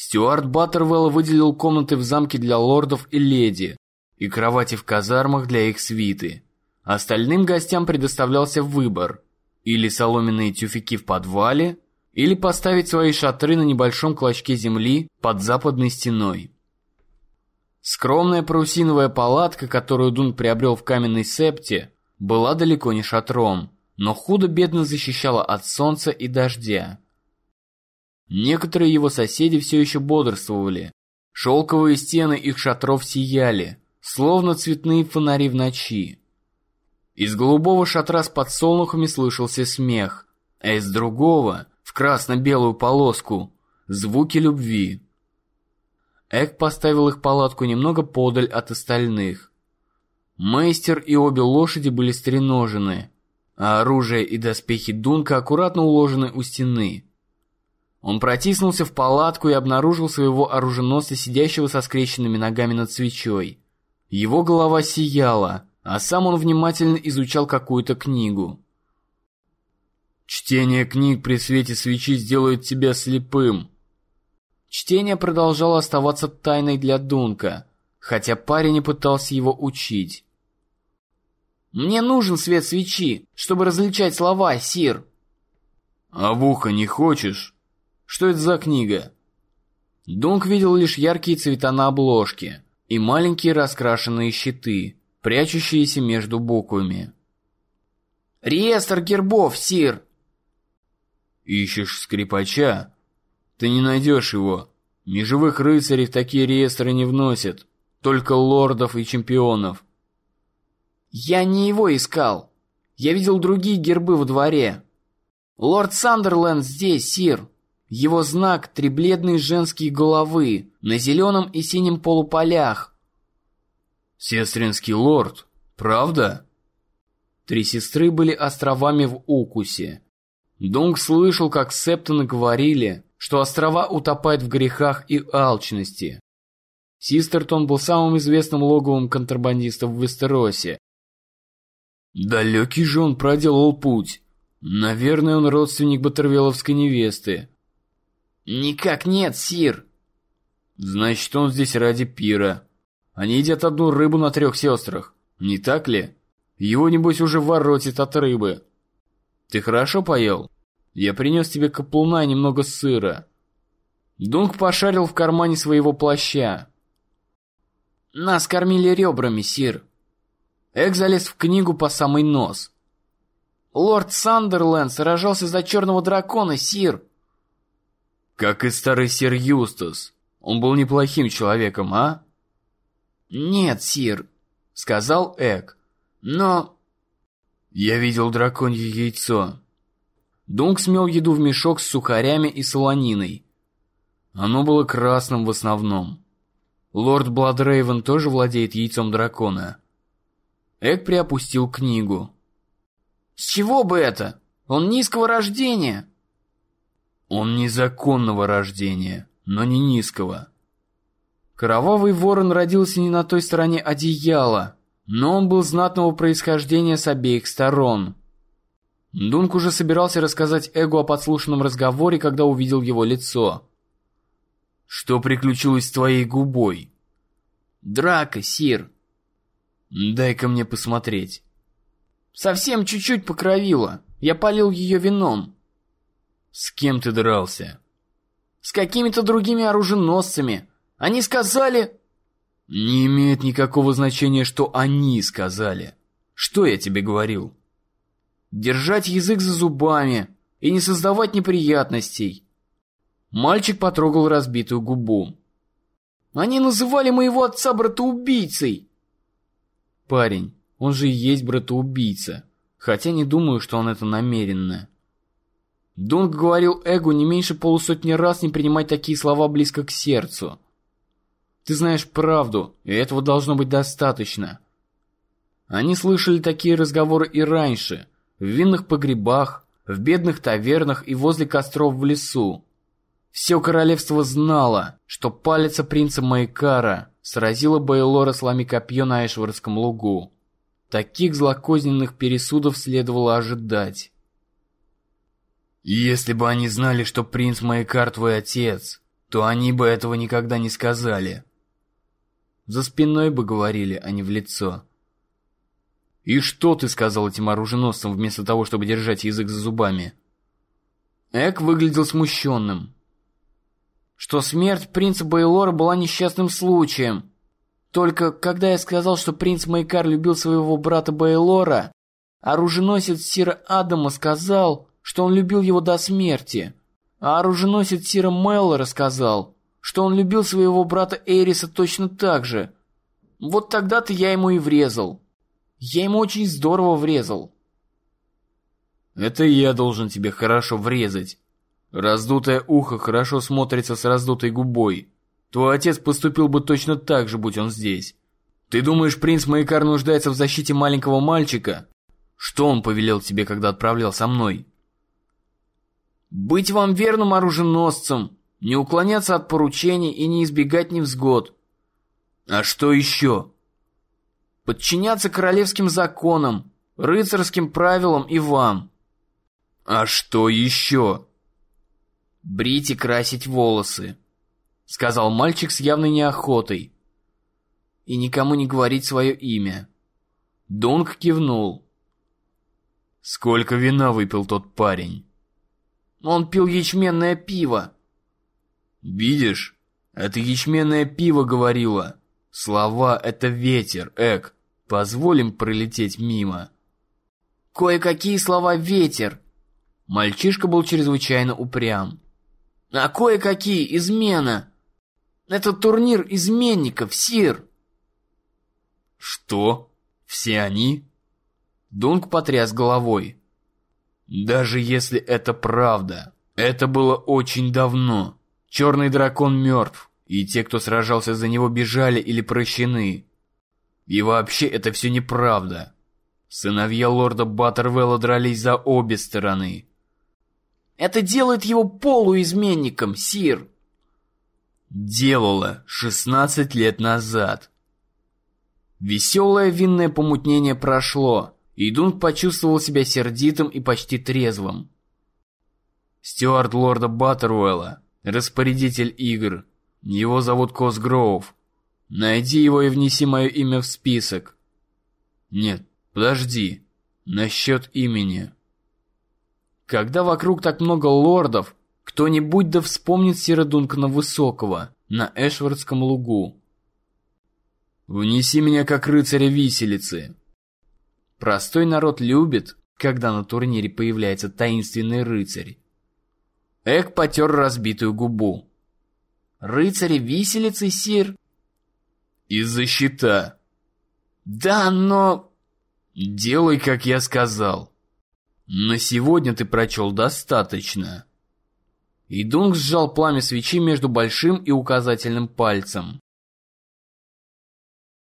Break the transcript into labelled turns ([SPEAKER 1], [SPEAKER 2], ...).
[SPEAKER 1] Стюарт Баттервелл выделил комнаты в замке для лордов и леди и кровати в казармах для их свиты. Остальным гостям предоставлялся выбор – или соломенные тюфяки в подвале, или поставить свои шатры на небольшом клочке земли под западной стеной. Скромная парусиновая палатка, которую Дун приобрел в каменной септе, была далеко не шатром, но худо-бедно защищала от солнца и дождя. Некоторые его соседи все еще бодрствовали. Шелковые стены их шатров сияли, словно цветные фонари в ночи. Из голубого шатра с подсолнухами слышался смех, а из другого, в красно-белую полоску, звуки любви. Эк поставил их палатку немного подаль от остальных. Мейстер и обе лошади были стреножены, а оружие и доспехи Дунка аккуратно уложены у стены. Он протиснулся в палатку и обнаружил своего оруженосца, сидящего со скрещенными ногами над свечой. Его голова сияла, а сам он внимательно изучал какую-то книгу. «Чтение книг при свете свечи сделает тебя слепым». Чтение продолжало оставаться тайной для Дунка, хотя парень не пытался его учить. «Мне нужен свет свечи, чтобы различать слова, Сир». «А в ухо не хочешь?» Что это за книга? Дунк видел лишь яркие цвета на обложке и маленькие раскрашенные щиты, прячущиеся между буквами.
[SPEAKER 2] «Реестр гербов, Сир!»
[SPEAKER 1] «Ищешь скрипача? Ты не найдешь его. Межевых рыцарей в такие реестры не вносят, только лордов и чемпионов».
[SPEAKER 2] «Я не его искал. Я видел другие гербы во дворе. Лорд Сандерленд здесь, Сир!» Его знак – три бледные женские головы на зеленом и синем полуполях.
[SPEAKER 1] Сестринский лорд, правда? Три сестры были островами в Укусе. Дунг слышал, как септоны говорили, что острова утопают в грехах и алчности. Систертон был самым известным логовым контрабандистом в Вестеросе. Далекий же он проделал путь. Наверное, он родственник Баттервелловской невесты.
[SPEAKER 2] «Никак нет, Сир!»
[SPEAKER 1] «Значит, он здесь ради пира. Они едят одну рыбу на трех сестрах, не так ли? Его, небось, уже воротит от рыбы. Ты хорошо поел? Я принес тебе каплуна и немного сыра». Дунк пошарил в кармане своего плаща.
[SPEAKER 2] «Нас кормили ребрами, Сир».
[SPEAKER 1] Эк залез в книгу по самый нос.
[SPEAKER 2] «Лорд Сандерленд сражался за черного дракона, Сир!»
[SPEAKER 1] Как и старый сир Юстус. Он был неплохим человеком, а?
[SPEAKER 2] Нет, сир, сказал Эк. Но...
[SPEAKER 1] Я видел драконье яйцо. Дунк смел еду в мешок с сухарями и солониной. Оно было красным в основном. Лорд Бладрейвен тоже владеет яйцом дракона. Эк приопустил книгу.
[SPEAKER 2] «С чего бы это? Он низкого рождения!»
[SPEAKER 1] Он незаконного рождения, но не низкого. Кровавый ворон родился не на той стороне одеяла, но он был знатного происхождения с обеих сторон. Дунк уже собирался рассказать Эгу о подслушанном разговоре, когда увидел его лицо. «Что приключилось с твоей губой?»
[SPEAKER 2] «Драка, Сир».
[SPEAKER 1] «Дай-ка мне посмотреть».
[SPEAKER 2] «Совсем чуть-чуть покровило. Я полил ее вином».
[SPEAKER 1] «С кем ты дрался?»
[SPEAKER 2] «С какими-то другими оруженосцами. Они сказали...»
[SPEAKER 1] «Не имеет никакого значения, что они сказали. Что я тебе говорил?»
[SPEAKER 2] «Держать язык за зубами и не создавать неприятностей».
[SPEAKER 1] Мальчик потрогал разбитую губу.
[SPEAKER 2] «Они называли моего отца братоубийцей!»
[SPEAKER 1] «Парень, он же и есть братоубийца, хотя не думаю, что он это намеренно». Дунк говорил Эгу не меньше полусотни раз не принимать такие слова близко к сердцу. Ты знаешь правду, и этого должно быть достаточно. Они слышали такие разговоры и раньше, в винных погребах, в бедных тавернах и возле костров в лесу. Все королевство знало, что палица принца Майкара сразила Бейлора слами копье на Эшвардском лугу. Таких злокозненных пересудов следовало ожидать. Если бы они знали, что принц Майкар твой отец, то они бы этого никогда не сказали.
[SPEAKER 2] За спиной бы говорили, а не в лицо.
[SPEAKER 1] «И что ты сказал этим оруженосцам вместо того, чтобы держать язык за зубами?»
[SPEAKER 2] Эк выглядел смущенным. Что смерть принца Бейлора была несчастным случаем. Только когда я сказал, что принц Майкар любил своего брата Бейлора, оруженосец Сира Адама сказал, что он любил его до смерти. А оруженосец Сира Меллора сказал, что он любил своего брата Эриса точно так же. Вот тогда-то я ему и врезал. Я ему очень здорово врезал.
[SPEAKER 1] Это я должен тебе хорошо врезать. Раздутое ухо хорошо смотрится с раздутой губой. Твой отец поступил бы точно так же, будь он здесь. Ты думаешь, принц Маякар нуждается в защите маленького мальчика? Что он повелел тебе, когда отправлял со мной?
[SPEAKER 2] Быть вам верным оруженосцем, не уклоняться от поручений и не избегать невзгод.
[SPEAKER 1] А что еще?
[SPEAKER 2] Подчиняться королевским законам, рыцарским правилам и вам.
[SPEAKER 1] А что еще?
[SPEAKER 2] Брить и красить волосы, сказал мальчик с явной неохотой. И никому не говорить свое имя. Дунк кивнул.
[SPEAKER 1] Сколько вина выпил тот парень?
[SPEAKER 2] Он пил ячменное пиво.
[SPEAKER 1] Видишь, это ячменное пиво говорило. Слова — это ветер, Эк. Позволим пролететь мимо.
[SPEAKER 2] Кое-какие слова ветер,
[SPEAKER 1] Мальчишка был чрезвычайно упрям.
[SPEAKER 2] «А кое-какие измена! Это турнир изменников, Сир!»
[SPEAKER 1] «Что? Все они?»
[SPEAKER 2] Дунк потряс головой.
[SPEAKER 1] «Даже если это правда, это было очень давно. Черный дракон мертв, и те, кто сражался за него, бежали или прощены. И вообще это все неправда. Сыновья лорда Баттервелла дрались за обе стороны.
[SPEAKER 2] Это делает его полуизменником, Сир.
[SPEAKER 1] Делала 16 лет назад.
[SPEAKER 2] Веселое винное помутнение прошло, и Дунк почувствовал себя сердитым и почти трезвым.
[SPEAKER 1] Стюарт лорда Баттеруэлла, распорядитель игр. Его зовут Косгроув. Найди его и внеси мое имя в список. Нет, подожди. Насчет имени.
[SPEAKER 2] Когда вокруг так много лордов, кто-нибудь да вспомнит Сира Дункана Высокого на Эшвардском лугу.
[SPEAKER 1] «Внеси меня как рыцаря виселицы».
[SPEAKER 2] Простой народ любит, когда на турнире появляется таинственный рыцарь. Эк потер разбитую губу. «Рыцаря виселицы, Сир?»
[SPEAKER 1] «Из-за щита».
[SPEAKER 2] «Да, но...»
[SPEAKER 1] «Делай, как я сказал». На сегодня ты прочел достаточно.
[SPEAKER 2] Идунг сжал пламя свечи между большим и указательным пальцем.